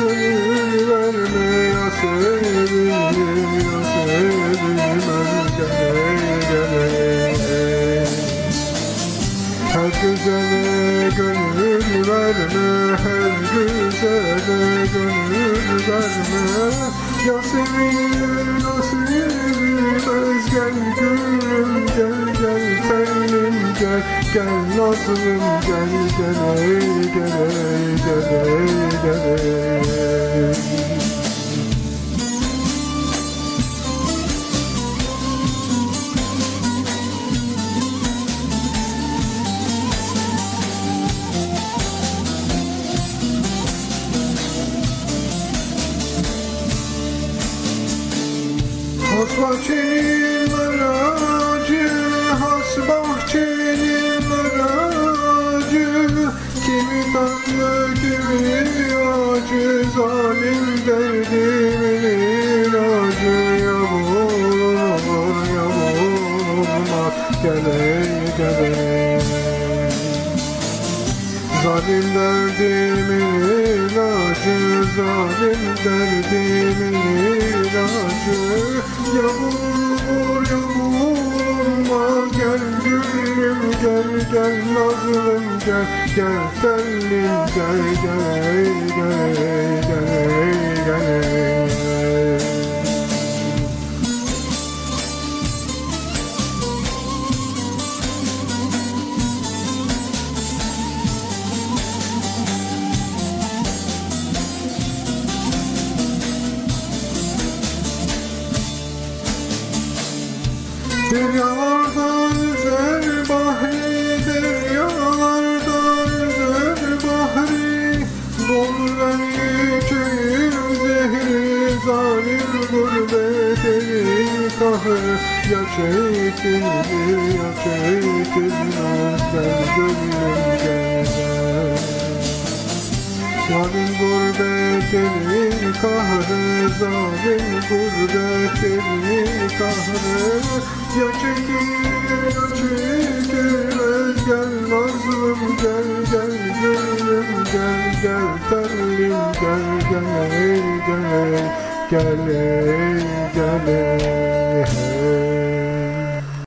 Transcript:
vermiyor sevmiyor sevmez gene gene Her güzele gönül verme her güzele gönül verme. Ya sevmiyor ya sevmiyor gel nazlım gel gel ey gel ey gel ey Zalim derdimin ilacı, zalim derdimin ilacı. Yağmur, yağmur, gel gülüm, gel gel nazlım gel Gel tellim, gel gel gel gel gel Deryalarda yüzer bahri, deryalarda yüzer bahri. Dol beni zehri, zalim gurbetinin kahrı Ya çekildi ya çekilmez gel gönlüm gel. Zalim gurbetinin kahrı, zalim gurbetinin kahrı. Ya çekilir ya çekilmez gel nazlım gel gel gülüm gel gel terlim gel gel gel gel gel gel gel